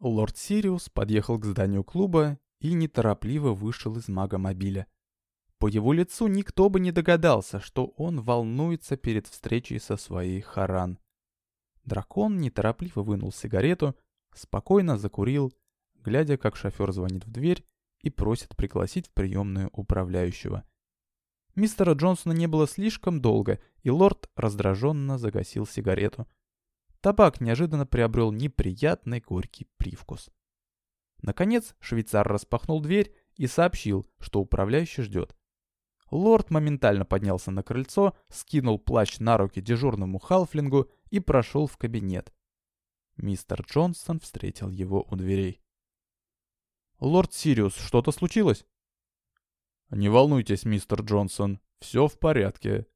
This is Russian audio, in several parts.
Лорд Сириус подъехал к зданию клуба и неторопливо вышел из магомобиля. По его лицу никто бы не догадался, что он волнуется перед встречей со своей Харан. Дракон неторопливо вынул сигарету, спокойно закурил, глядя, как шофер звонит в дверь и просит пригласить в приемную управляющего. Мистера Джонсона не было слишком долго, и лорд раздраженно загасил сигарету. Табак неожиданно приобрел неприятный горький привкус. Наконец швейцар распахнул дверь и сообщил, что управляющий ждет. Лорд моментально поднялся на крыльцо, скинул плащ на руки дежурному халфлингу и прошел в кабинет. Мистер Джонсон встретил его у дверей. «Лорд Сириус, что-то случилось?» «Не волнуйтесь, мистер Джонсон, все в порядке».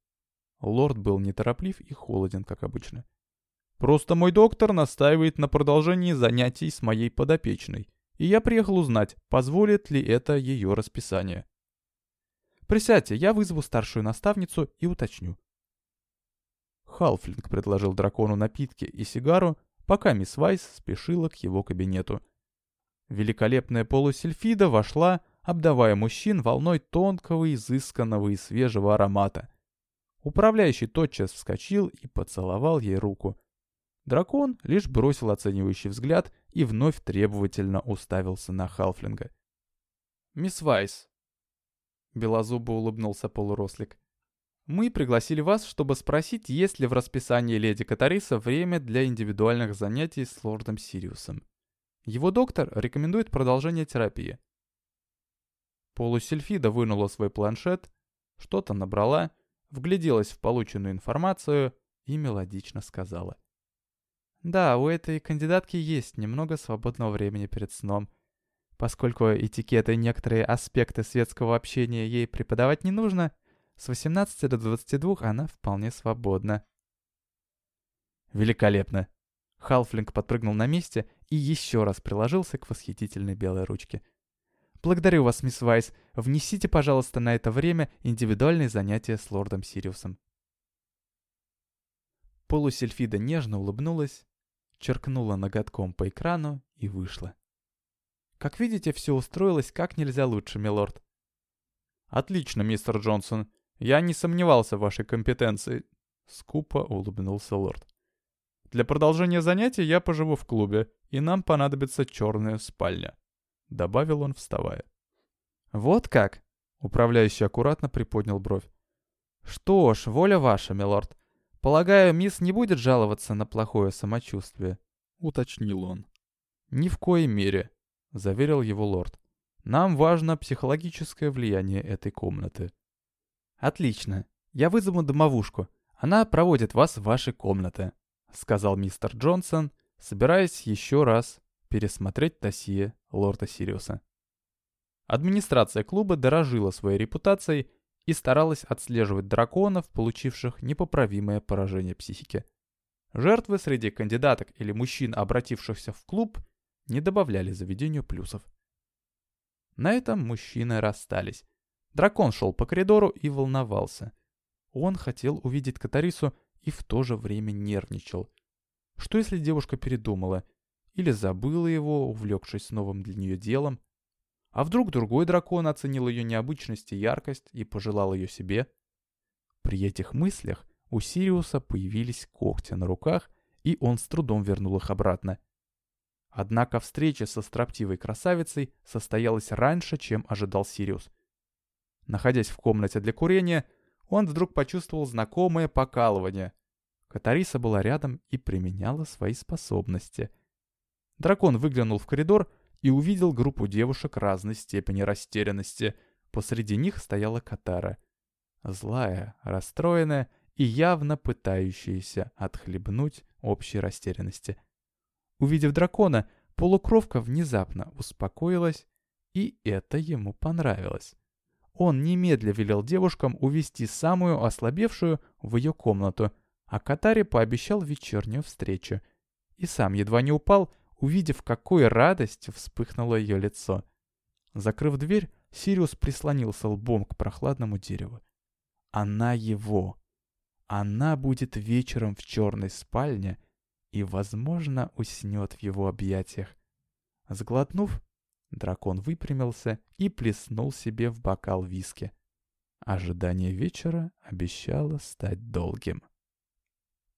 Лорд был нетороплив и холоден, как обычно. «Просто мой доктор настаивает на продолжении занятий с моей подопечной, и я приехал узнать, позволит ли это ее расписание». «Присядьте, я вызову старшую наставницу и уточню». Халфлинг предложил дракону напитки и сигару, пока мисс Вайс спешила к его кабинету. Великолепная полусельфида вошла, обдавая мужчин волной тонкого, изысканного и свежего аромата. Управляющий тотчас вскочил и поцеловал ей руку. Дракон лишь бросил оценивающий взгляд и вновь требовательно уставился на Халфлинга. «Мисс Вайс», — белозубо улыбнулся полурослик, — «мы пригласили вас, чтобы спросить, есть ли в расписании леди Катариса время для индивидуальных занятий с лордом Сириусом. Его доктор рекомендует продолжение терапии. Полусельфида вынула свой планшет, что-то набрала, вгляделась в полученную информацию и мелодично сказала. Да, у этой кандидатки есть немного свободного времени перед сном. Поскольку этикет и некоторые аспекты светского общения ей преподавать не нужно, с 18 до 22 она вполне свободна. Великолепно. Халфлинг подпрыгнул на месте и еще раз приложился к восхитительной белой ручке. Благодарю вас, мисс Вайс. Внесите, пожалуйста, на это время индивидуальные занятия с лордом Сириусом. Полусельфида нежно улыбнулась, черкнула ноготком по экрану и вышла. Как видите, все устроилось как нельзя лучше, милорд. Отлично, мистер Джонсон. Я не сомневался в вашей компетенции. Скупо улыбнулся лорд. Для продолжения занятий я поживу в клубе, и нам понадобится черная спальня. — добавил он, вставая. «Вот как?» — управляющий аккуратно приподнял бровь. «Что ж, воля ваша, милорд. Полагаю, мисс не будет жаловаться на плохое самочувствие», — уточнил он. «Ни в коей мере», — заверил его лорд. «Нам важно психологическое влияние этой комнаты». «Отлично. Я вызову домовушку. Она проводит вас в ваши комнаты», — сказал мистер Джонсон, собираясь еще раз пересмотреть досье лорда Сириуса. Администрация клуба дорожила своей репутацией и старалась отслеживать драконов, получивших непоправимое поражение психики. Жертвы среди кандидаток или мужчин, обратившихся в клуб, не добавляли заведению плюсов. На этом мужчины расстались. Дракон шел по коридору и волновался. Он хотел увидеть Катарису и в то же время нервничал. Что если девушка передумала или забыла его, увлекшись новым для нее делом. А вдруг другой дракон оценил ее необычность и яркость и пожелал ее себе? При этих мыслях у Сириуса появились когти на руках, и он с трудом вернул их обратно. Однако встреча со строптивой красавицей состоялась раньше, чем ожидал Сириус. Находясь в комнате для курения, он вдруг почувствовал знакомое покалывание. Катариса была рядом и применяла свои способности — Дракон выглянул в коридор и увидел группу девушек разной степени растерянности. Посреди них стояла Катара. Злая, расстроенная и явно пытающаяся отхлебнуть общей растерянности. Увидев дракона, полукровка внезапно успокоилась, и это ему понравилось. Он немедля велел девушкам увести самую ослабевшую в ее комнату, а Катаре пообещал вечернюю встречу. И сам едва не упал, увидев, какой радостью вспыхнуло ее лицо. Закрыв дверь, Сириус прислонился лбом к прохладному дереву. Она его. Она будет вечером в черной спальне и, возможно, уснет в его объятиях. Сглотнув, дракон выпрямился и плеснул себе в бокал виски. Ожидание вечера обещало стать долгим.